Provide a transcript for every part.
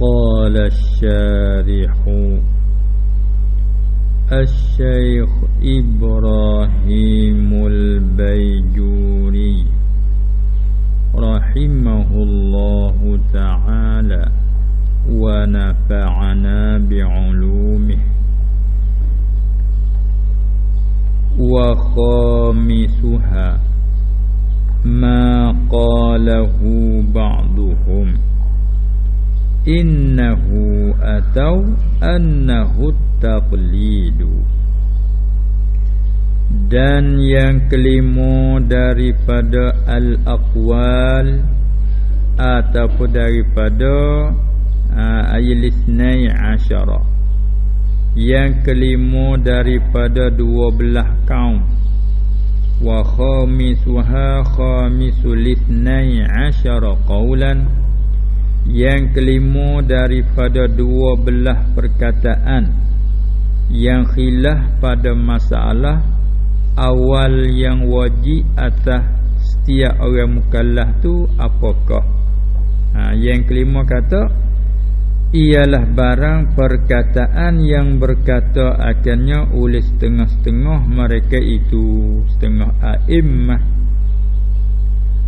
قال الشارح الشيخ إبراهيم البيجوري رحمه الله تعالى ونفعنا بعلومه وخامسها ما قاله بعضهم innahu atau annahu taqlidu. Dan yang kelima daripada al-aqwal ataupun daripada uh, ayat isnai asyara. Yang kelima daripada dua belah kaum. Wa khamisuha khamisul isnai asyara qawlan yang kelima daripada dua belah perkataan. Yang khilaf pada masalah Awal yang wajib atas setiap orang mukallaf tu apakah? Ha, Yang kelima kata Ialah barang perkataan yang berkata akhirnya oleh setengah-setengah mereka itu Setengah a'immah.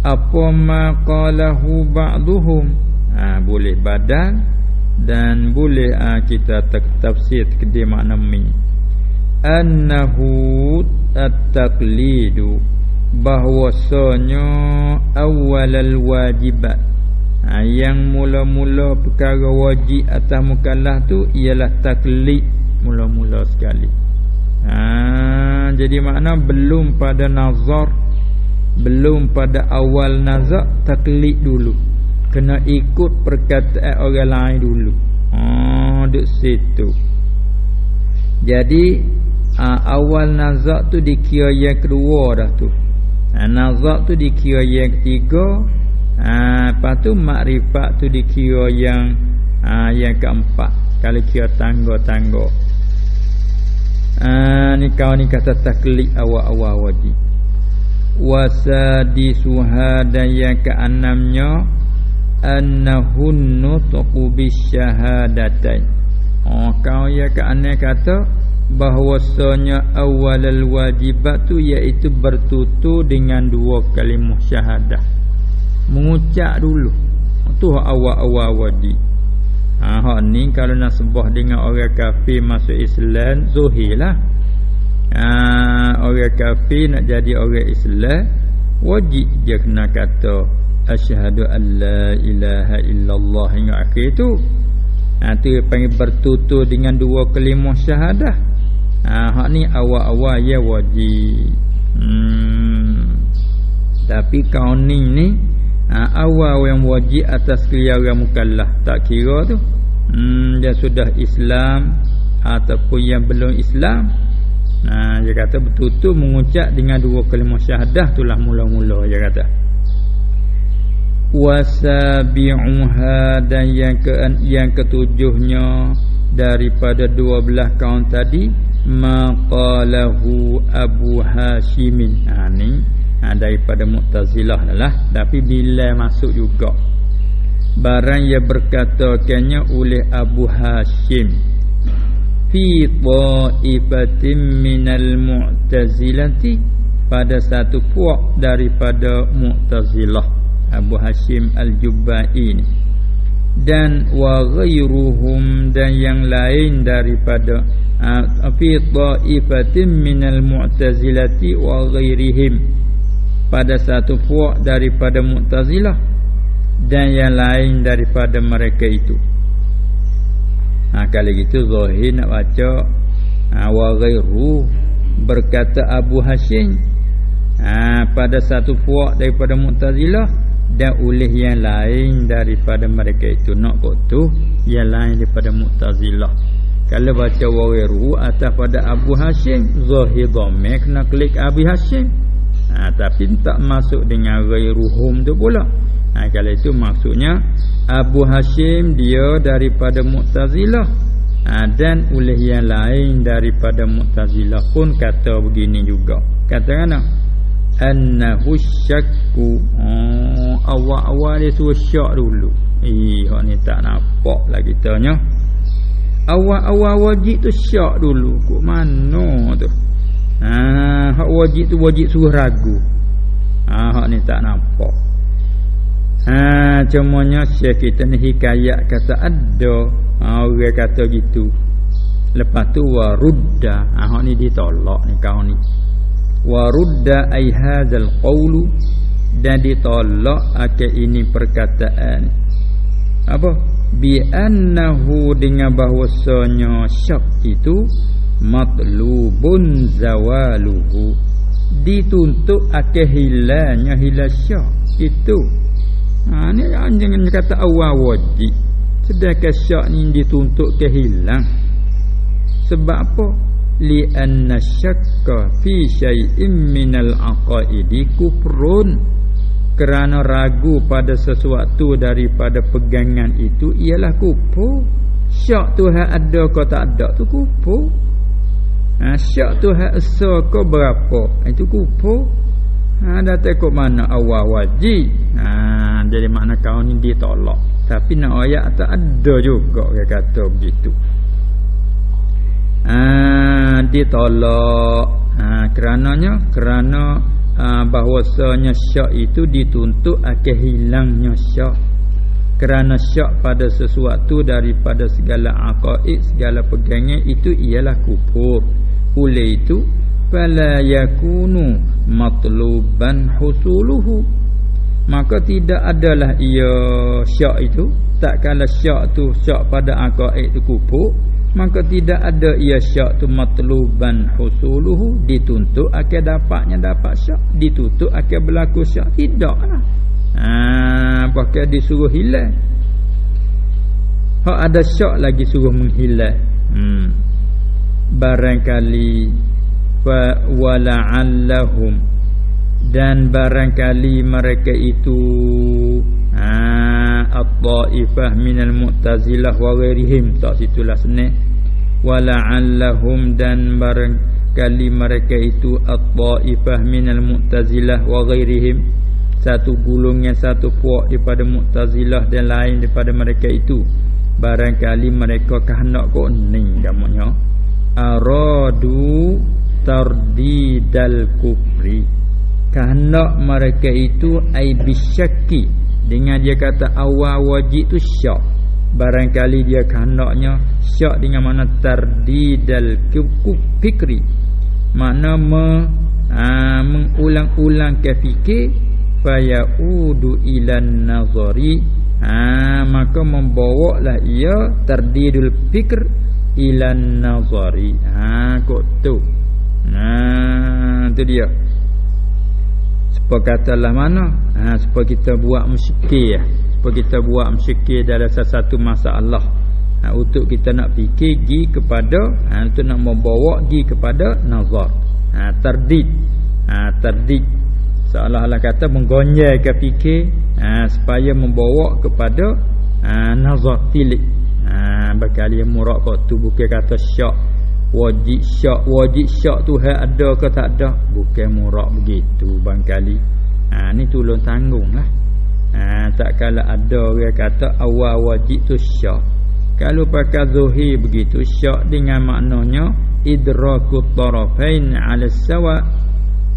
Apa maqalahu ba'duhum ha, boleh badan dan boleh ha, kita tafsir kedai makna mi. Annahu at-taqlidu bahwasanya awalal wajibat. Ha, yang mula-mula perkara wajib atas mukallaf tu ialah taklid mula-mula sekali. Ha, jadi makna belum pada nazar belum pada awal nazar taklid dulu kena ikut perkataan orang lain dulu. Ha duk situ. Jadi ha, awal nazak tu dikira yang kedua dah tu. Ha, nazak tu dikira yang ketiga. Ha lepas tu makrifat tu dikira yang ha, yang keempat. Kalau kira tangga-tangga. Ha ni kau ni kata taklid awal-awal wajib. Wasadisuha dan yang keenamnya annahun nutqu bisyahadatain. Oh kau ya ke aneh kata bahwasanya awalal wajibat tu iaitu bertutur dengan dua kalimah syahadah. Mengucap dulu. Tu awal-awal wajib ha hak ni kalau nak sebah dengan orang kafir masuk Islam zuhirlah. Ha orang kafir nak jadi orang Islam wajib dia kena kata asyhadu an la ilaha illallah hingga akhir tu ha tu panggil bertutur dengan dua kalimah syahadah. Ha hak ni awal-awal ya wajib. Hmm. Tapi kauning ni ha, awal yang wajib atas kalian mukallaf. Tak kira tu. Hmm dia sudah Islam ataupun yang belum Islam. Nah, dia kata betul-betul mengucap dengan dua kalimah syahadah itulah mula-mula dia kata wasabi'uha dan yang ke yang ketujuhnya daripada dua belah kaum tadi maqalahu Abu Hashimin. Ha ni ha, daripada Mu'tazilah lah tapi bila masuk juga. Barang yang berkata kanya oleh Abu Hashim. Fi ta'ifatin minal mu'tazilati pada satu puak daripada Mu'tazilah Abu Hashim Al-Jubbai ini dan wa ghairuhum dan yang lain daripada fi ta'ifatin minal mu'tazilati wa ghairihim pada satu puak daripada mu'tazilah dan yang lain daripada mereka itu. Ha kalau gitu zahir nak baca ha, wa ghairu berkata Abu Hashim ha, pada satu puak daripada mu'tazilah dan oleh yang lain daripada mereka itu. Nak kok tu yang lain daripada mu'tazilah. Kalau baca wawiru atas pada Abu Hashim zahir dhamir kena klik Abu Hashim. Ha, tapi tak masuk dengan ghairuhum tu pula. Ha, kalau itu maksudnya Abu Hashim dia daripada mu'tazilah. Ha, dan oleh yang lain daripada mu'tazilah pun kata begini juga. Kata mana? Annahu syakku. Oh, awal-awal dia suruh syak dulu. Eh hak ni tak nampak lah kitanya. Awal-awal wajib tu syak dulu. Kok mana tu? Ha hak wajib tu wajib suruh ragu. Ha hak ni tak nampak. Ha cumanya syekh kita ni hikayat kata ada. Ha orang kata gitu. Lepas tu warudda. Ha hak ni ditolak ni kau ni. Warudda ai hadzal qawlu dan ditolak akan ini perkataan. Apa? Bi annahu dengan bahwasanya syak itu matlubun zawaluhu. Dituntut akan hilangnya hilang syak itu. Ha ni jangan kata awal wajib sedangkan syak ni dituntut ke hilang. Sebab apa? Li anna syakka fi syai'in minal aqaidi kufrun kerana ragu pada sesuatu daripada pegangan itu ialah kupu. Syak Tuhan ada kau tak ada tu kupu. Ha, syak Tuhan esa kau berapa? Itu kupu. Ha, dah tekuk mana? Awal wajib. Ha, jadi makna kau ni ditolak. Tapi nak ayat tak ada juga dia kata begitu. Ha, ditolak. Ha, kerananya kerana ha, bahwasanya syak itu dituntut akan hilangnya syak. Kerana syak pada sesuatu daripada segala aqaid segala pegangan itu ialah kufur. Oleh itu fala yakunu matluban husuluhu. Maka tidak adalah ia syak itu. Tak kala syak tu syak pada aqaid itu kufur maka tidak ada ia syak tu matluban husuluhu. Dituntut akan dapatnya dapat syak. Ditutup akan berlaku syak. Tidaklah. Ha pakai disuruh hilang. Hak ada syak lagi suruh menghilang. Hmm. Barangkali fa wala'allahum dan barangkali mereka itu ha at-taifah minal mu'tazilah wa ghairihim tak situlah senang. wala'allahum dan barangkali mereka itu at-taifah minal mu'tazilah wa ghairihim satu gulungan satu puak daripada mu'tazilah dan lain daripada mereka itu. Barangkali mereka kehendak kok ning gamanya aradu tardidal kufri. Kehendak mereka itu ai bisyaki dengan dia kata awal wajib tu syak. Barangkali dia kehendaknya syak dengan mana tardidal kukuk fikri. Makna me, ha, mengulang-ulang ke fikir fayaudu ilan nazari. Ha, maka membawa lah ia tardidul fikr ilan nazari. Ha kok tu. Ha, tu dia Perkatalah mana? Ha, Supaya kita buat musyikir ya. Supaya kita buat musyikir dalam satu masalah. Ha, Untuk kita nak fikir Gi kepada ha, Untuk nak membawa Gi kepada nazar. Ha, Terdid ha, Terdid Seolah-olah kata Menggonjaikan fikir ha, Supaya membawa kepada ha, Nazar tilik. Ha, Berkali yang murak tu Bukan kata syak wajib syak wajib syak tu hai ada ke tak ada? Bukan murak begitu bang kali. Ha ni tolong tanggunglah ha tak kala ada orang kata awal wajib tu syak. Kalau pakai zahir begitu syak dengan maknanya idrakut tarafain ala sawa.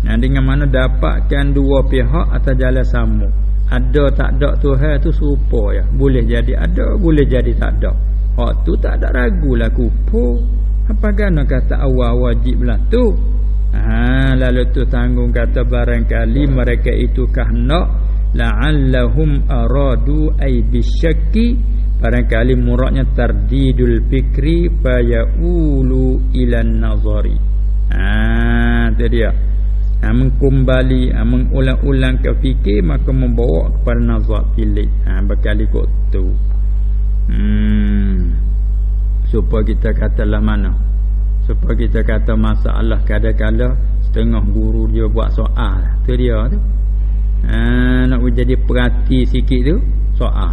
Nah dengan mana dapatkan dua pihak atas jalan sama ada tak ada tu hai tu serupa ya. Boleh jadi ada boleh jadi tak ada. Hak tu tak ada ragulah kupu apa kena kata awal wajib lah tu? Ha, Lalu tu tanggung kata barangkali mereka itu kahnak La'allahum aradu ay bisyaki Barangkali muraknya tardidul fikri Faya'ulu ilan nazari. Haa tu dia. Ha, Mengkumbali ha, Mengulang-ulang ke fikir Maka membawa kepada nazar pilih ha, Berkali kot tu. Hmm supaya kita katalah mana. Supaya kita kata masalah kadang-kadang setengah guru dia buat soal. Tu dia tu. Ha, nak jadi perhati sikit tu soal.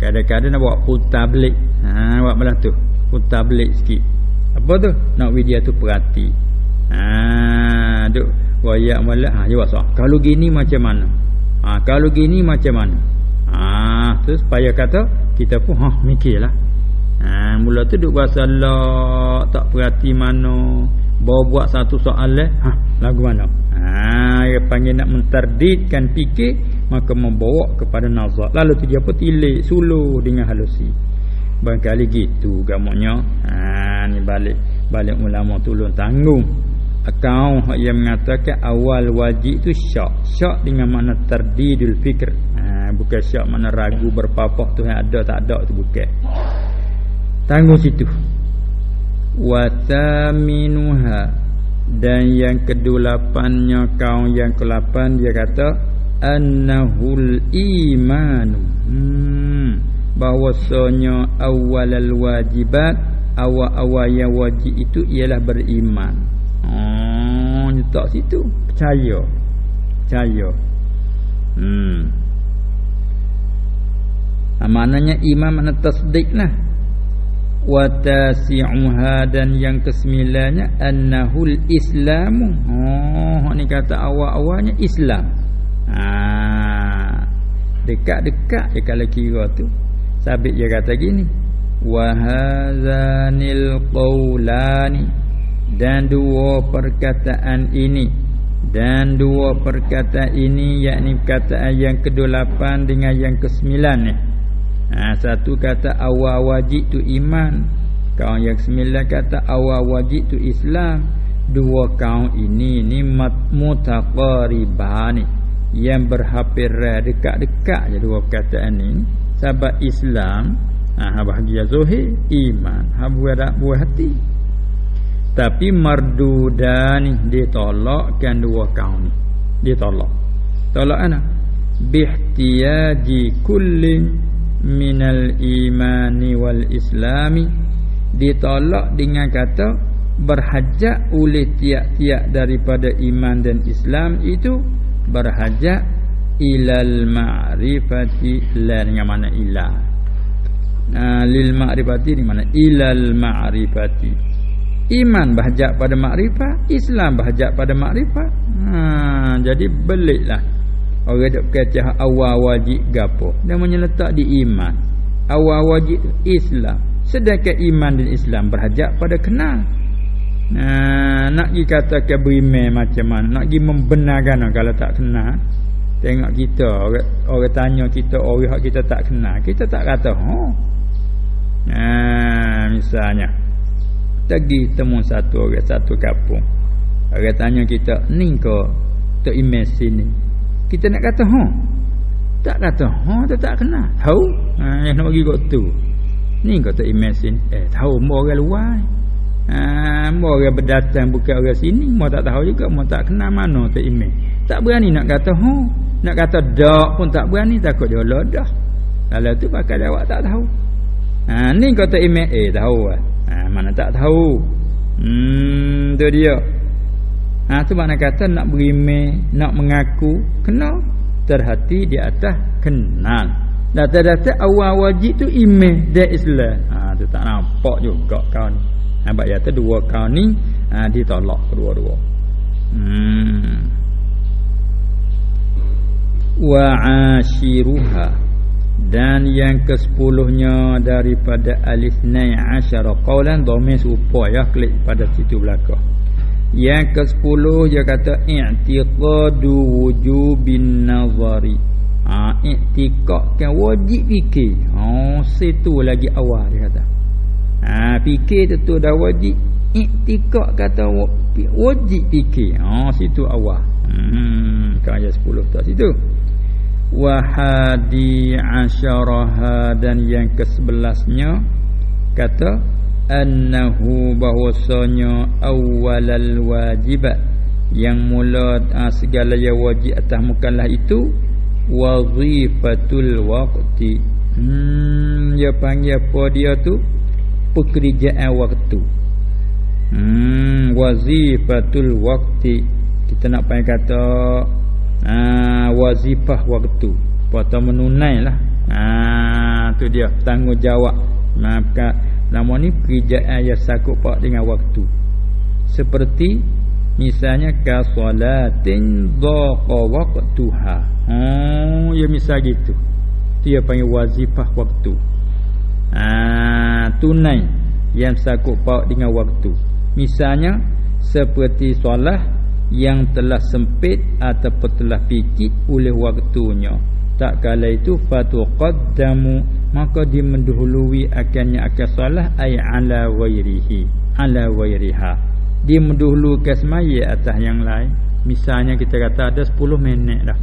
Kadang-kadang nak buat putablik ha, buat malah tu. Putablik sikit. Apa tu? Nak dia tu perhati. Ha, tu wayak malah. Ha, jawab soal. Kalau gini macam mana? Ha, kalau gini macam mana? Ha, tu supaya kata kita pun ha mikirlah ha, mula tu duk bahasa la tak perhati mana bawa buat satu soalan ha lagu mana? Ha dia panggil nak mentardidkan fikir maka membawa kepada nazar. Lalu tu dia pun tilik suluh dengan halusi. Barangkali gitu gamuknya ha ni balik balik ulama tolong tanggung. Akau yang mengatakan awal wajib tu syak. Syak dengan makna terdidul fikr ha, Bukan syak mana ragu berpapah tu ada tak ada tu bukan Tanggung situ Wataminuha Dan yang kedulapannya kaum yang kelapan dia kata Annahul imanu hmm, Bahawasanya awal wajibat Awal-awal yang wajib itu ialah beriman Oh, nyetak situ. Percaya. Percaya. Hmm. Ha, maknanya iman makna tasdik lah. Wa tasi'uha dan yang kesembilannya annahul islamu. Oh, ni kata awal-awalnya Islam. Ha, dekat-dekat je kalau kira tu. Sabit dia kata gini. Wa hadzanil qawlani dan dua perkataan ini dan dua perkataan ini yakni perkataan yang ke-8 dengan yang ke-9 ni. Ha, satu kata awal wajib tu iman. Kaum yang ke-9 kata awal wajib tu Islam. Dua kaum ini ni mutaqaribah ni yang berhampir dekat-dekat je dua perkataan ni. Sebab Islam ha bahagia zahir iman, ha buat buat hati tapi mardudan ditolakkan dua kaum ni ditolak tolak ana bihtiyaji kullin minal imani wal islami. Ditolak dengan kata berhajat oleh tiap-tiap daripada iman dan Islam itu berhajat ilal ma'rifati. La dengan mana ilah uh, lil ma'rifati di mana? Ilal ma'rifati. Iman berhajat pada makrifat Islam berhajat pada makrifat. Ha, Jadi beliklah Orang duk kata awal wajib gapo Dan menyeletak di iman Awal wajib Islam Sedangkan iman dan Islam berhajat pada kenal ha, Nak pergi katakan beriman macam mana Nak pergi membenarkan kalau tak kenal Tengok kita Orang, orang tanya kita Orang kita tak kenal Kita tak kata oh. ha, Misalnya Tagi temu satu orang satu kampung. Orang tanya kita, "Ni ke tok imej sini?" Kita nak kata, "Ha." Tak kata, "Ha, tak tak kenal." Tahu? Ha, yang nak bagi kau tu. Ni imej sini. Eh, tahu mo orang luar. Ha, mo orang berdatang bukan orang sini, mo tak tahu juga, mo tak kenal mana tok imej. Tak berani nak kata, "Ha." Nak kata dak pun tak berani takut dia lodah. Lalu tu pakai awak tak tahu. Ha, ni tok imej, eh tahu ah ha, Mana tak tahu Hmm tu dia Ha tu makna kata nak berimeh Nak mengaku Kena Terhati di atas Kenal. Data-data awal wajib tu imeh Dia Islam. Ha tu tak nampak juga kau ni. Nampak ya tu dua kau ni ha, Ditolak kedua-dua. Hmm. Wa ashiruha. Dan yang ke-10-nya daripada alif nai asyara qaulan dhamir serupa ya klik pada situ belakang yang ke-10 dia kata i'tiqadu wujubin nazari. Ha i'tiqad kan wajib fikir. Oh situ lagi awal dia kata. Ha fikir tu dah wajib i'tiqad kata wajib fikir. Oh situ awal. Hmm kan ayat 10 tu situ. Wahadi asyaraha dan yang ke-11nya kata annahu bahwasanya awwalal wajibat yang mula uh, segala yang wajib atas mukallaf itu wazifatul waqti. Hmm dia panggil apa dia tu? Pekerjaan waktu. Hmm wazifatul waqti. Kita nak panggil kata ha, wazifah waktu. Atau menunailah. Ha tu dia tanggungjawab. Maka nama ni pekerjaan yang sakut pak dengan waktu seperti misalnya ka salatin dhaqa waqtuha Oh, ya misal gitu. Dia panggil wazifah waktu. Ah, tunai yang sakut paut dengan waktu. Misalnya seperti solat yang telah sempit ataupun telah pikir oleh waktunya. Tak kala itu fatuqaddamu maka dia mendahului akannya akan solat ay ala wairihi ala wairiha. Dia mendahulukan semaya atas yang lain. Misalnya kita kata ada 10 minit dah.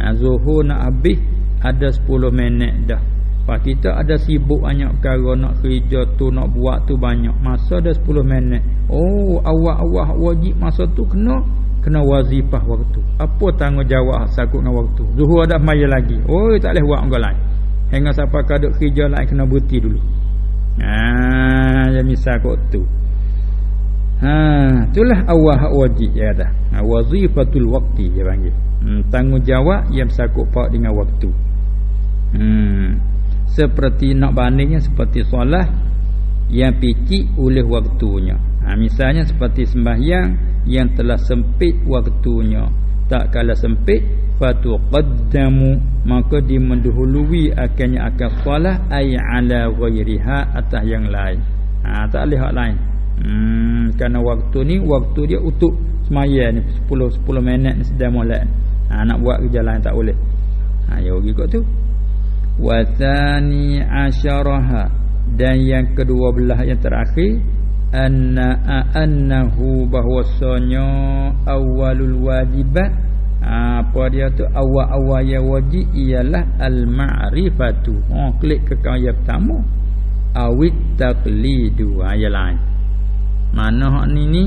Ha, zuhur nak habis ada 10 minit dah. Pak kita ada sibuk banyak perkara nak kerja tu nak buat tu banyak. Masa ada 10 minit. Oh, awak-awak wajib masa tu kena kena wazifah waktu. Apa tanggungjawab sakut dengan waktu? Zuhur ada maya lagi. Oh, tak boleh buat orang lain. Hingga siapa kaduk kerja lain kena berhenti dulu. Ha, ya misal kok tu. Ha, itulah awal hak wajib ya dah. Ha, wazifatul waqti dia panggil. Hmm, tanggungjawab yang sakut pak dengan waktu. Hmm seperti nak bandingnya seperti solat yang picik oleh waktunya. Ha, misalnya seperti sembahyang yang telah sempit waktunya. Tak kala sempit fatu qaddamu maka dimendahului akannya akan solat ay ala ghairiha atas yang lain. Ha, tak boleh hak lain. Hmm, kerana waktu ni waktu dia untuk semaya ni 10 10 minit ni sedang molek. Ha, nak buat kerja lain tak boleh. Ha, ya ikut tu wa thani asyaraha dan yang kedua belah yang terakhir anna annahu bahwasanya awalul wajibat. Apa dia tu? Awal-awal yang wajib ialah al ma'rifatu oh klik ke kaya pertama. Awit taqlidu. Ayat lain. Mana hak ni ni?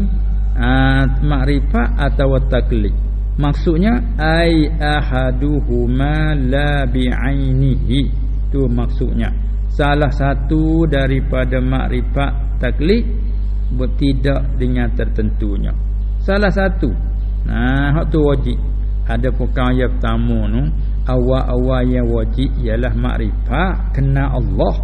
Uh, makrifat atau taklid Maksudnya ai ahaduhuma la bi'ainihi. Tu maksudnya. Salah satu daripada makrifat taklid bertidak dengan tertentunya. Salah satu. Nah, hak tu wajib. Ada pokok yang pertama tu, awal-awal yang wajib ialah makrifat kena Allah.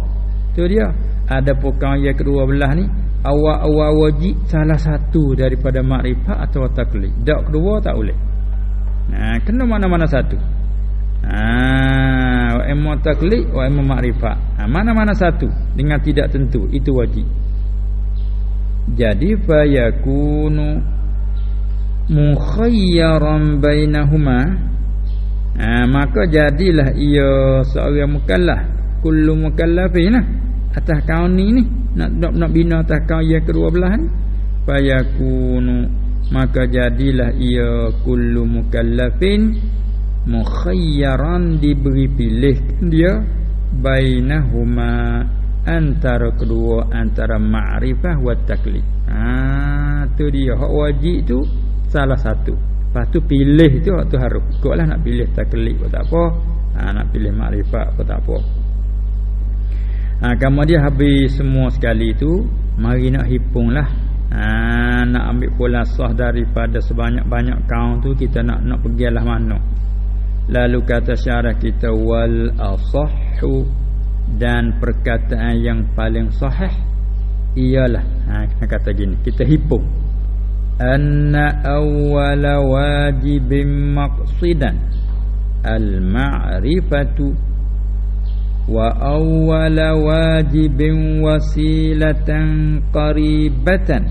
Tu dia. Ada pokok yang kedua belah ni, awal-awal wajib salah satu daripada makrifat atau taklid. Dak kedua tak boleh. Ha, kena mana-mana satu. Ha, wa imma taklid wa imma ma'rifah. Ha, mana-mana satu dengan tidak tentu itu wajib. Jadi fa yakunu mukhayyaran bainahuma. Ha, maka jadilah ia seorang mukallaf, kullu mukallafin lah. atas kaum ni ni nak nak, nak bina atas kaum yang kedua belah ni. Fa yakunu maka jadilah ia kullu mukallafin mukhayyaran diberi pilih dia bainahuma antara kedua antara ma'rifah wa taklid. Ha tu dia. Hak wajib tu salah satu. Lepas tu pilih tu hak tu harus ikutlah nak pilih taklid pun tak apa. Ha, nak pilih ma'rifah pun tak apa. Ha kemudian habis semua sekali tu mari nak hipunglah ha, nak ambil khulasah daripada sebanyak-banyak kaum tu kita nak nak pergilah mana? Lalu kata syarah kita wal asahhu dan perkataan yang paling sahih ialah ha kata gini kita hipung anna awwala wajibin maqsidan. Al ma'rifatu wa awwala wajibin wasilatan qaribatan.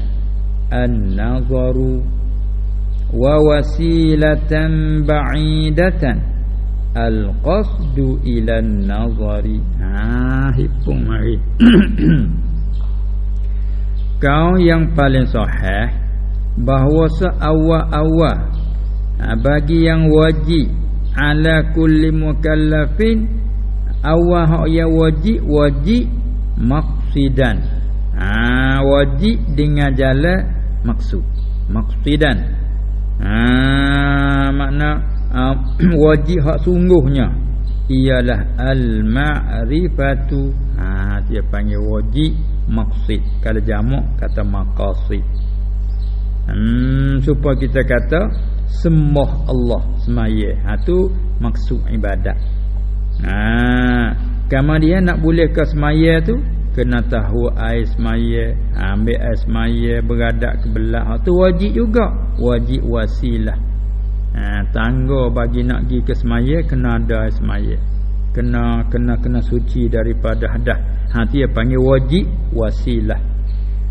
An-nazaru. Wa wasilatan ba'idatan al-qasdu ila an-nazari ha hipung mari. Kau yang paling sahih bahawa seawal-awal ha, bagi yang wajib ala kulli mukallafin awal hak yang wajib wajib maqsidan. Ha wajib dengan jalan maksud maqsidan. Ha makna ha, wajib hak sungguhnya ialah al ma'rifatu ha dia panggil wajib maqsid. Kalau jamak kata maqasid. Hmm supaya kita kata sembah Allah semaya. Ha tu maksud ibadat. Ha, kemudian nak boleh ke semaya tu? Kena tahu air semaya, ambil air semaya beradak ke belah. Ha, tu wajib juga, wajib wasilah. Ha, tangga bagi nak pergi ke semaya kena ada semaya. Kena kena kena suci daripada hadas. Ha dia panggil wajib wasilah.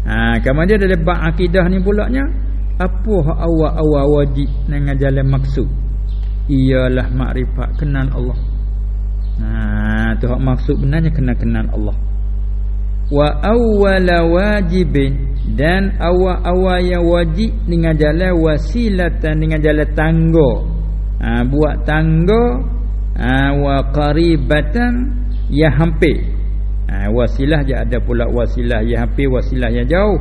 Ha kemudian ada bab akidah ni pula nya apa hak awal-awal wajib dengan jalan maksud? Ialah makrifat kenal Allah. Ha tu hak maksud benarnya kena kenal Allah wa awwala wajibin. Dan awal-awal yang wajib dengan jalan wasilatan dengan jalan tangga. Ha, buat tangga ha, wa qaribatan ya hampir. Ha, wasilah je ada pula wasilah yang hampir wasilah yang jauh.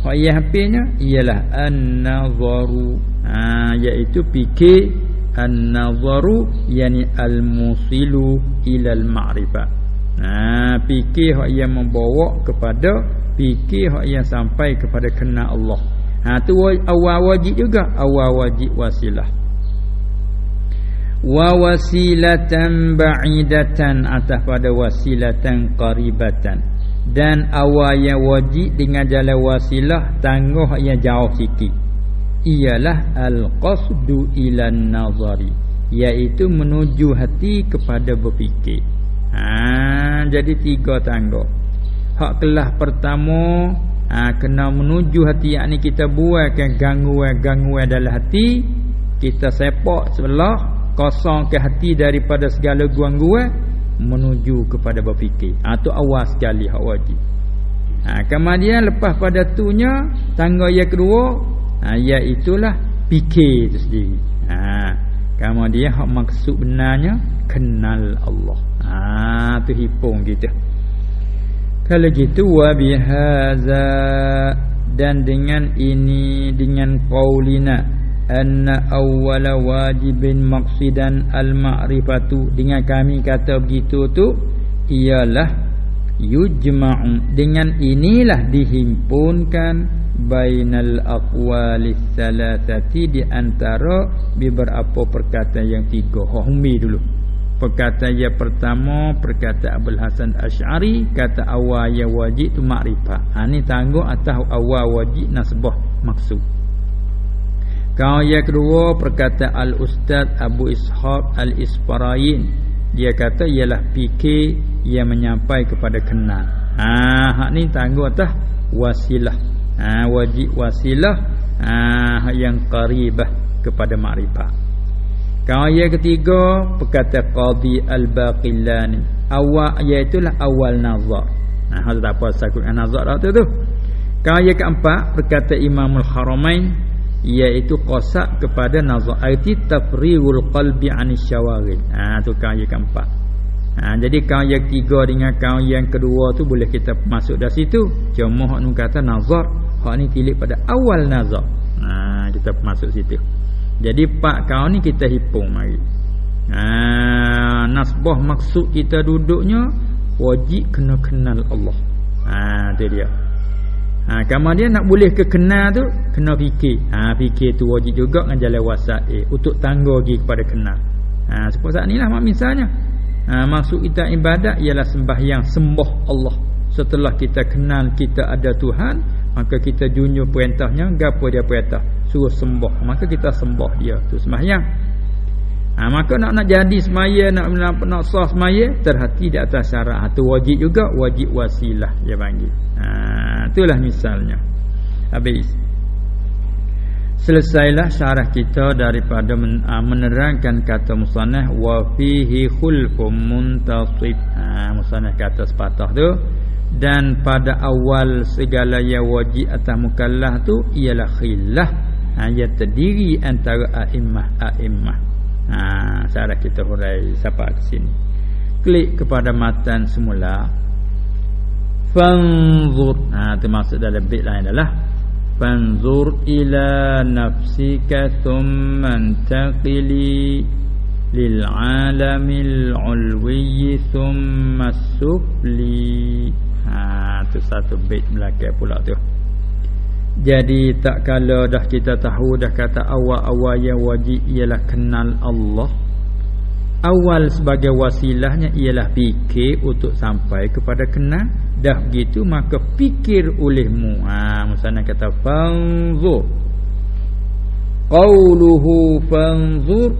Hak yang hampirnya ialah an-nazaru. Ha, iaitu fikir an-nazaru yani al-musilu ila al-ma'rifah ha, fikir hak yang membawa kepada fikir hak yang sampai kepada kenal Allah. Ha tu awal wajib juga, awal wajib wasilah. Wa wasilatan ba'idatan atas pada wasilatan qaribatan. Dan awal yang wajib dengan jalan wasilah tangguh yang jauh sikit. Ialah al-qasdu ila nazari iaitu menuju hati kepada berfikir. Ha jadi tiga tangguh hak kelas pertama ha, kena menuju hati yakni kita buatkan gangguan-gangguan dalam hati kita sepak sebelah kosong ke hati daripada segala gangguan menuju kepada berfikir. Ha, tu awal sekali hak wajib. Ha, kemudian lepas pada tunya tangga yang kedua ha, iaitulah fikir itu sendiri. Ha, kemudian hak maksud benarnya kenal Allah ha, tu hipung kita. Kalau gitu wa bihaza dan dengan ini dengan qaulina anna awwala wajibin maqsidan al ma'rifatu dengan kami kata begitu tu ialah yujma'u. Dengan inilah dihimpunkan bainal aqwalis salatati di antara beberapa perkataan yang tiga. Humi dulu perkataan yang pertama perkataan Abdul Hasan Asy'ari kata awal yang wajib tu makrifah. Ha ni tangguh atas awal wajib nasbah maksud. Kau yang kedua perkataan Al Ustaz Abu Ishaq Al Isfarayin dia kata ialah fikir yang menyampai kepada kenal. Ha hak ni tangguh atas wasilah. Ha wajib wasilah ha yang qaribah kepada makrifah. Kau ayat ketiga berkata Qadi Al-Baqillani. Awal iaitu lah awal nazar. Nah, ha tak apa sakut nazar dah tu tu. Kau ayat keempat berkata Imam Al-Haramain iaitu qasak kepada nazar. Arti tafriul qalbi anis syawaril. Ha tu kau ayat keempat. Ha, jadi kau yang ketiga dengan kau yang kedua tu boleh kita masuk dari situ. Cuma hak nu kata nazar, hak ni tilik pada awal nazar. Ha, kita masuk situ. Jadi pak kau ni kita hipung mari. Ha, nasbah maksud kita duduknya wajib kena kenal Allah. Ha tu dia. Ha kemudian nak boleh ke kenal tu kena fikir. Ha fikir tu wajib juga dengan jalan wasat eh untuk tangga lagi kepada kenal. Ha seperti saat inilah mak misalnya. Ha maksud kita ibadat ialah sembahyang sembah Allah. Setelah kita kenal kita ada Tuhan, maka kita junjung perintahnya gapo dia perintah? Suruh sembah. Maka kita sembah dia. Tu sembahyang ha, maka nak nak jadi semaya nak nak, nak sah semaya terhati di atas syarat. Ha, tu wajib juga wajib wasilah dia panggil. Ha, itulah misalnya. Habis. Selesailah syarah kita daripada men, ha, menerangkan kata musannah wa fihi khulfum muntasib. Ha, musannah kata sepatah tu. Dan pada awal segala yang wajib atas mukallaf tu ialah khilaf ha, yang terdiri antara a'immah a'immah. Ha, cara kita hurai sampai ke sini. Klik kepada matan semula. Fanzur. Ha, itu maksud dalam bit lain adalah fanzur ila nafsika thumma taqili lil alamil ulwi thumma sufli ha, itu satu bit belakang pula tu jadi tak kala dah kita tahu dah kata awal-awal yang wajib ialah kenal Allah. Awal sebagai wasilahnya ialah fikir untuk sampai kepada kenal. Dah begitu maka fikir olehmu. Ha misalnya kata fanzur. qauluhu fanzur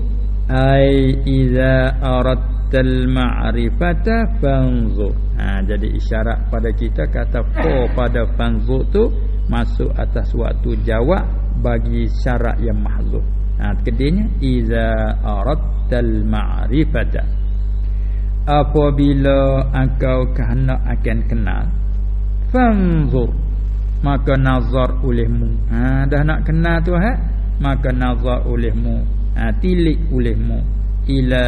ai idza aradtal ma'rifata fanzur ha jadi isyarat pada kita kata fa pada fanzur tu masuk atas waktu jawab bagi syarat yang mahzuf. Ha kedenya idza aradtal ma'rifata. Apabila engkau kehendak akan kenal fanzur maka nazar olehmu. Ha dah nak kenal tu ha maka nazar olehmu. Ha tilik olehmu. Ila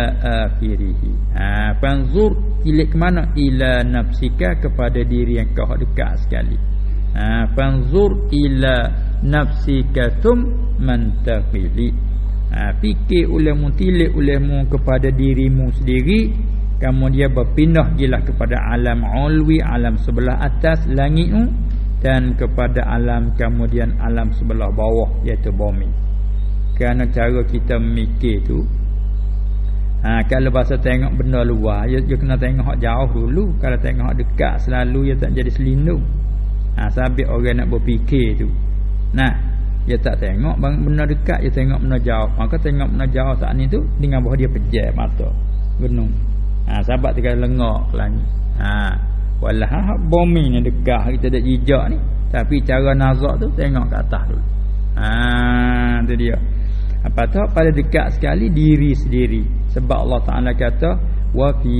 akhirih ha fanzur tilik ke mana? Ila nafsika kepada diri yang kau dekat sekali ha fanzur ila nafsika tum mantaqili. Ha fikir olehmu tilik olehmu kepada dirimu sendiri. Kemudian berpindah jelah kepada alam ulwi alam sebelah atas langit dan kepada alam kemudian alam sebelah bawah iaitu bumi. Kerana cara kita mikir tu ha, kalau bahasa tengok benda luar dia, dia kena tengok jauh dulu. Kalau tengok dekat selalu dia tak jadi selindung ha, sabit orang nak berfikir tu nah dia tak tengok benda dekat dia tengok benda jauh maka tengok benda jauh saat ni tu dengan bawah dia pejam mata gunung Ha sahabat tinggal lengok ke langit. Ha walah ha bumi ni dekat kita dak jejak ni. Tapi cara nazak tu tengok ke atas dulu. Ha tu dia. Apa tu pada dekat sekali diri sendiri. Sebab Allah Taala kata wa fi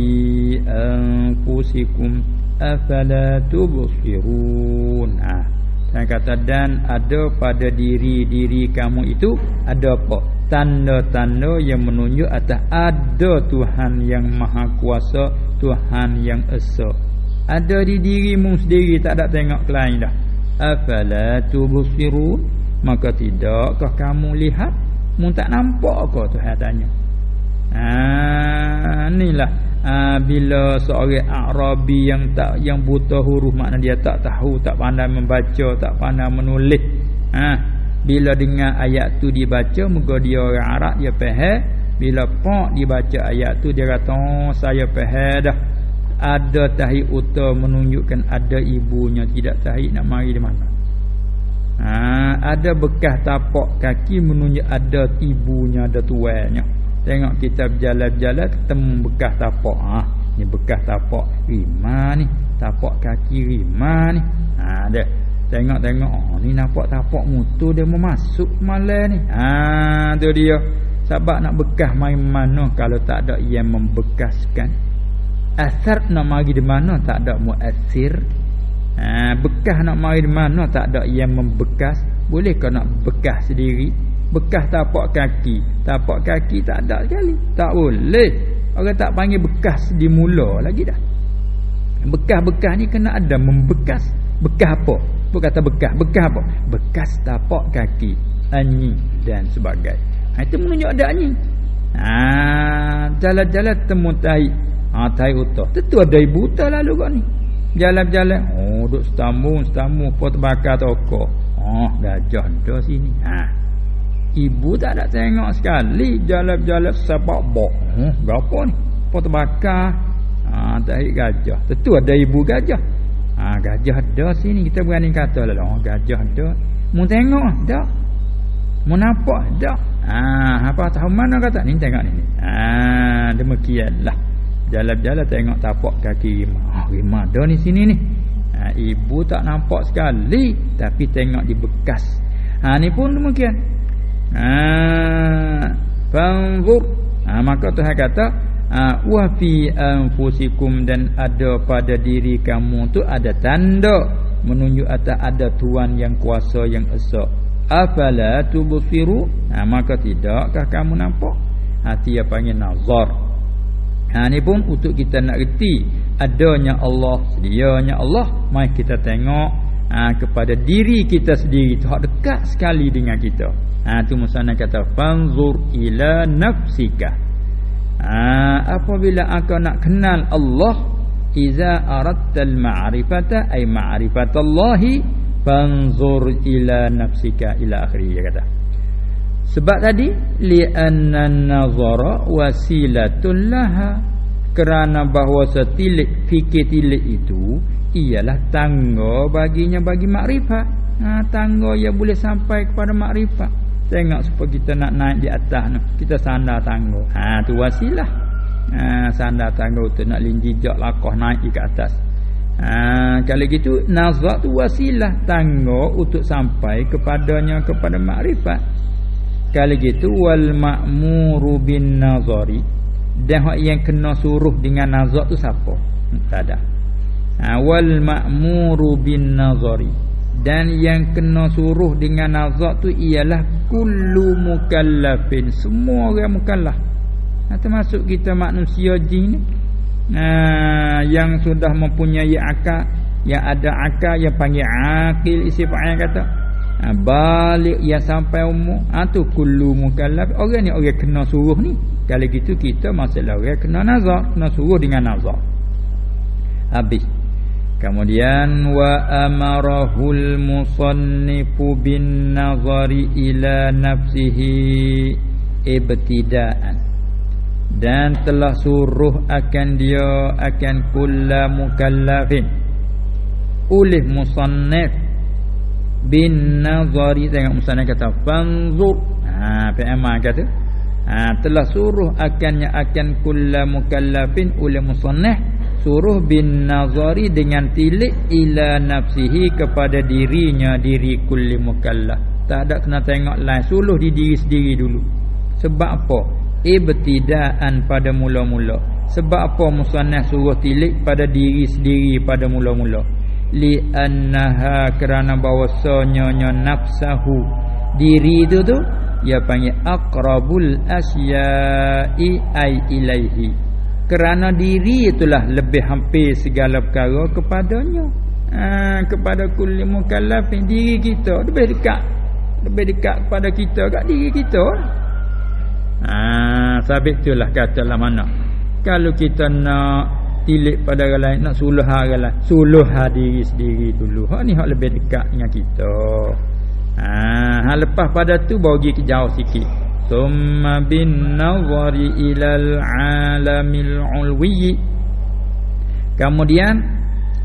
anfusikum afala tubsirun. Ha dan kata dan ada pada diri-diri kamu itu ada apa? tanda-tanda yang menunjuk atas ada Tuhan yang maha kuasa, Tuhan yang esa. Ada di dirimu sendiri tak ada tengok lain dah. Afala tubsirun? Maka tidakkah kamu lihat? Mu tak nampak ke Tuhan tanya? Ah, inilah ah, bila seorang Arabi yang tak yang buta huruf makna dia tak tahu, tak pandai membaca, tak pandai menulis. Ah, bila dengar ayat tu dibaca muka dia orang Arab dia faham bila pak dibaca ayat tu dia kata oh, saya faham dah. Ada tahi uta menunjukkan ada ibunya tidak tahi nak mari di mana. Ha, ada bekas tapak kaki menunjuk ada ibunya ada tuannya tengok kita berjalan-jalan ketemu bekas tapak. Ha, ni bekas tapak rima ni. Tapak kaki rima ni. Ha, ada. Tengok-tengok. Oh, Ni nampak tapak mutu dia mau masuk malam ni. Haa tu dia. Sebab nak bekas main mana Kalau tak ada yang membekaskan. Asar nak mari di mana Tak ada muasir Haa Bekas nak mari di mana Tak ada yang membekas. Boleh kau nak bekas sendiri Bekas tapak kaki Tapak kaki tak ada sekali Tak boleh Orang tak panggil bekas di mula lagi dah Bekas-bekas ni kena ada membekas Bekas apa? Bukan kata bekas, bekas apa? Bekas tapak kaki, anjing dan sebagainya. Ha, itu menunjuk ada anjing. Ha, jalan-jalan temu tai. Ha, tai utah. Tentu ada ibu tak lalu kau ni. Jalan-jalan. Oh, duk setamu, setamu. Pot bakar toko. Oh, gajah ada sini. Ha. Ibu tak ada tengok sekali. Jalan-jalan sebab bok. Hmm, berapa ni? Pot bakar. Ha, tai gajah. Tentu ada ibu gajah. Ha, gajah ada sini kita berani kata lah oh, gajah ada. Mu tengok dak. Mu nampak dak. Ha, apa tahu mana kata ni tengok ni. Ha, demikianlah. Jalan-jalan tengok tapak kaki rimah. Oh, rimah ada ni sini ni. Ha, ibu tak nampak sekali tapi tengok di bekas. Ha ni pun demikian. Ha, fanzur. Ha, maka Tuhan kata Ha, wa fi anfusikum dan ada pada diri kamu tu ada tanda menunjuk atas ada tuan yang kuasa yang esa afala tubsiru? Ha, maka tidakkah kamu nampak? Hati yang panggil nazar. Ha ni pun untuk kita nak reti adanya Allah sedianya Allah. Mai kita tengok ha, kepada diri kita sendiri tu dekat sekali dengan kita ha tu musana kata fanzur ila nafsika. Ha, apabila engkau nak kenal Allah iza aradtal ma'rifata ay ma'rifatallahi fanzur ila nafsika ila akhir dia kata. Sebab tadi li anna nazara wasilatun laha kerana bahawa setilik fikir tilik itu ialah tangga baginya bagi makrifat. Ha, tangga yang boleh sampai kepada makrifat tengok supaya kita nak naik di atas tu kita sandar tangga. Ha tu wasilah. Ha sandar tangga tu nak linjijak lakoh naik ke atas. Ha kalau gitu nazar tu wasilah tangga untuk sampai kepadanya kepada makrifat. Kalau gitu wal ma'muru bin nazari. Dan yang kena suruh dengan nazar tu siapa? Tak ada ha, wal ma'muru bin nazari dan yang kena suruh dengan nazar tu ialah kullu mukallafin. Semua orang mukallaf. Ha, termasuk kita manusia jin ni. Ha, yang sudah mempunyai akal yang ada akal yang panggil akil isi fa'il kata. Ha, balik yang sampai umur. Ha, tu kullu mukallaf. Orang ni orang kena suruh ni. Kalau gitu kita masalah orang kena nazar kena suruh dengan nazar habis Kemudian wa amarahul musannifu bin nazari ila nafsihi ibtidaan. Dan telah suruh akan dia akan kulla mukallafin. Oleh musannif bin nazari tengok musannif kata fanzur. Ha PMA kata ha telah suruh akannya akan kulla mukallafin oleh musannif suruh bin nazari dengan tilik ila nafsihi kepada dirinya diri kulli mukallaf. Tak ada kena tengok lain. Suluh di diri sendiri dulu. Sebab apa? Ibtidaan pada mula-mula. Sebab apa musannaf suruh tilik pada diri sendiri pada mula-mula? Li annaha kerana bahwasanya nafsahu. Diri itu tu ia panggil aqrabul asya'i ai ilaihi kerana diri itulah lebih hampir segala perkara kepadanya. Ha, kepada kulli mukallafin diri kita. Lebih dekat lebih dekat kepada kita kat diri kita. Ha, sabit itulah kata lah mana. Kalau kita nak tilik pada orang lain nak suluh orang lain suluh diri sendiri dulu. Ha, ni hak lebih dekat dengan kita. Ha, lepas pada tu bawa pergi jauh sikit bin nazari ilal alamil ulwi kemudian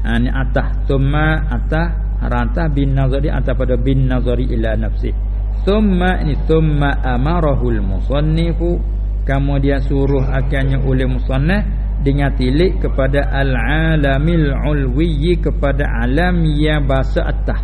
ini atah thumma atah rantah bin nazari atah pada bin nazari ila nafsi thumma ini thumma amarahul musannifu kemudian suruh akannya oleh musannaf dengan tilik kepada al alamil ulwi kepada alam yang bahasa atah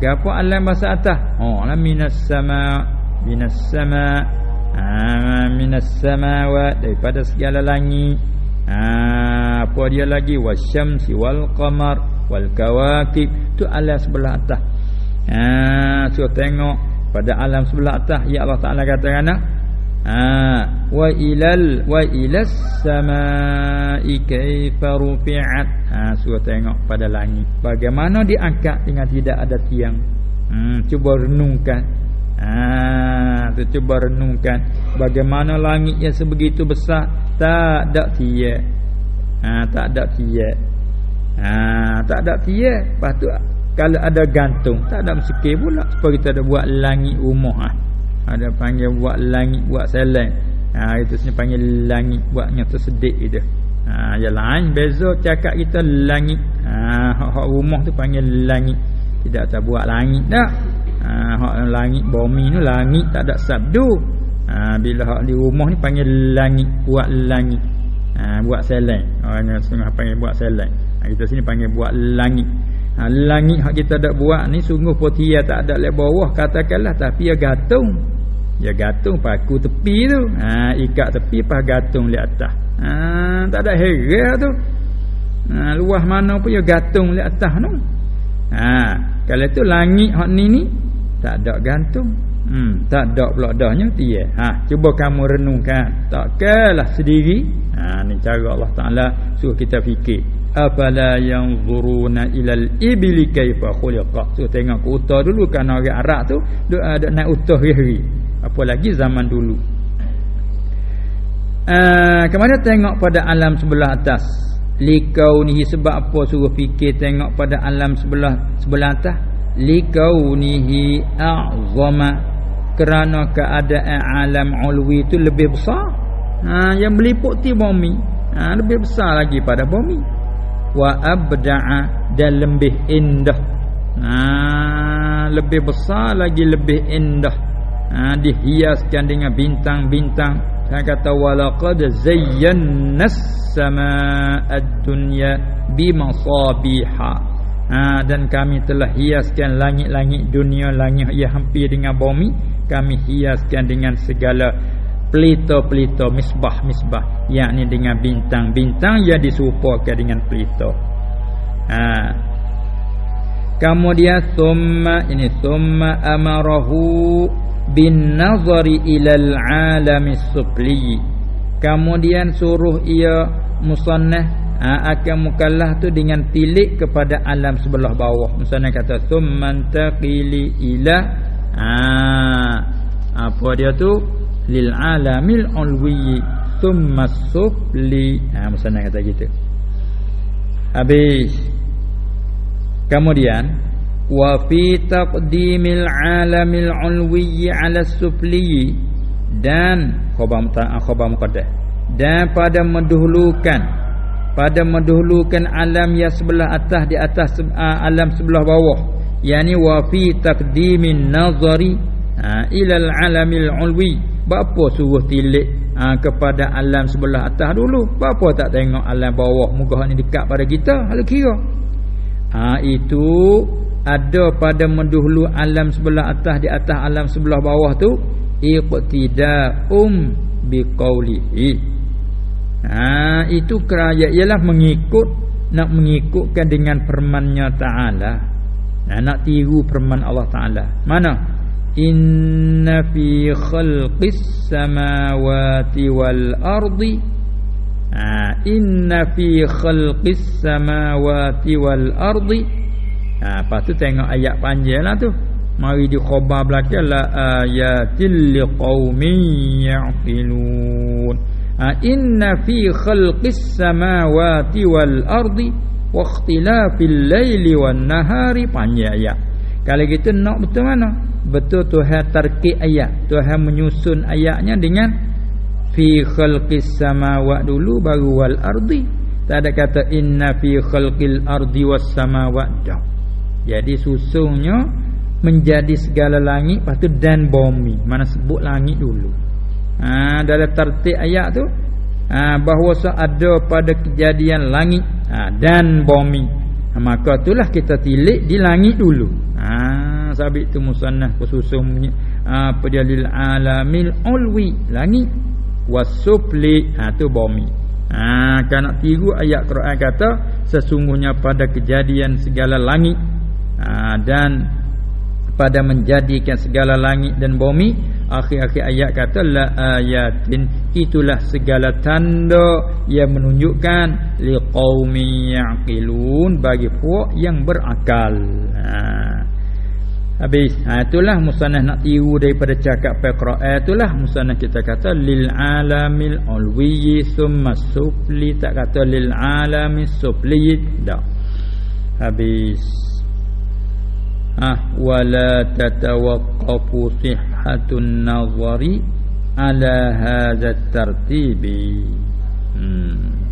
gapo alam bahasa atah oh alam minas sama' minas sama ah minas samawat daripada segala langit. Ah apa dia lagi? Wasyamsi wal qamar wal kawakib. Tu alam sebelah atas. Ah so tengok pada alam sebelah atas ya Allah Taala kata kana ah wa ilal wa ilas samai kaifa rufi'at. Ah so tengok pada langit. Bagaimana diangkat dengan tidak ada tiang? Hmm cuba renungkan Ha, tu cuba renungkan bagaimana langit yang sebegitu besar tak ada tiap. Ha, tak ada tiap. Ha, tak ada tiap. Lepas tu kalau ada gantung, tak ada mesikir pula supaya kita ada buat langit rumah ha. Ada panggil buat langit buat selang. Ha, itu sebenarnya panggil langit buatnya tersedik itu. Ha, ya lain beza cakap kita langit. Ha, hak rumah tu panggil langit. Tidak tak buat langit dah ha, hak langit bumi ni langit tak ada sabdu. Ha, bila hak di rumah ni panggil langit buat langit. Ha, buat seleng orang setengah panggil buat seleng ha, kita sini panggil buat langit. Ha, langit hak kita ada buat ni sungguh potia tak ada lek bawah katakanlah tapi ya gantung ya gantung paku tepi tu. Ha, ikat tepi pas gantung di atas. Ha, tak ada heran tu. Ha, luah mana pun ya gantung di atas tu. Ha, kalau tu langit hak ni ni tak ada gantung. Hmm tak ada pula dahnya dia. Ha cuba kamu renungkan. Takkanlah sendiri. Ha ni cara Allah Taala suruh kita fikir. Afala yanzuruna ilal ibli kaifa khuliqa? So tengok utah dulu kan orang Arab tu duk ada naik utah hari apalagi zaman dulu? Uh, kemudian tengok pada alam sebelah atas? Likau ni sebab apa suruh fikir tengok pada alam sebelah sebelah atas likaunihi a'zama. Kerana keadaan alam ulwi itu lebih besar. Ha, yang meliputi bumi. Ha, lebih besar lagi pada bumi. Wa abda'a dan lebih indah. Ha, lebih besar lagi lebih indah. Ha, dihiaskan dengan bintang-bintang. Saya kata walaqad zayyana as-samaa'a dunya bimasabiha ha, dan kami telah hiaskan langit-langit dunia langit yang hampir dengan bumi. Kami hiaskan dengan segala pelita-pelita misbah-misbah. Yakni dengan bintang-bintang yang disupakan dengan pelita. Ha. Kemudian thumma ini thumma amarahu bin nazari ilal alamis sufli kemudian suruh ia musannah ha, akan mukallaf tu dengan tilik kepada alam sebelah bawah. Musannah kata thumma taqili ila. Ha, apa dia tu? Lil alamil ulwi thumma sufli ha musannah kata gitu. Habis. Kemudian wa fi taqdimil alamil ulwi ala sufli dan khabar khabar muqaddas dan pada mendahulukan pada mendahulukan alam yang sebelah atas di atas uh, alam sebelah bawah yakni wa fi taqdimin nazari uh, ila al alamil ulwi Bapa suruh tilik ha, kepada alam sebelah atas dulu. Bapa tak tengok alam bawah muka ni dekat pada kita. Hal kira. Ha, itu ada pada mendahulu alam sebelah atas di atas alam sebelah bawah tu iqtida'um biqaulihi. Ha, itu keraya ialah mengikut nak mengikutkan dengan firman-Nya Taala. Ha, nak tiru firman Allah Taala. Mana? inna fi khalqis samawati wal ardi ha, inna fi khalqis samawati wal ardi ha, lepas tu tengok ayat panjang lah tu mari di khabar belakang la ayatil liqaumin ya'qilun inna fi khalqis samawati wal ardi wa ikhtilafil laili wan nahari. Panjang ayat. Kalau kita nak betul mana? Betul Tuhan tarkib ayat. Tuhan menyusun ayatnya dengan fi khalqis samawat dulu baru wal ardi. Tak ada kata inna fi khalqil ardi was samawat. Jadi susunnya menjadi segala langit lepas tu dan bumi. Mana sebut langit dulu ha dalam tertib ayat tu ha bahawa ada pada kejadian langit ha, dan bumi. Ha, maka itulah kita tilik di langit dulu. Ha sabit tu musannah khususum apa dia lil alamil ulwi langit wasufli ha tu bumi. Ha nak tiru ayat Quran kata sesungguhnya pada kejadian segala langit ha, dan pada menjadikan segala langit dan bumi. Akhir-akhir ayat kata la ayatin. Itulah segala tanda yang menunjukkan liqaumi yaqilun bagi puak yang berakal. Ha. Habis. Ha, itulah musannah nak tiru daripada cakap Al-Quran itulah musannah kita kata lil alamil ulwi summa sufli tak kata lil alamis sufli dak. Habis ah wala tatawaqqafu sihhatun nazari ala hadha tartibi. Hmm.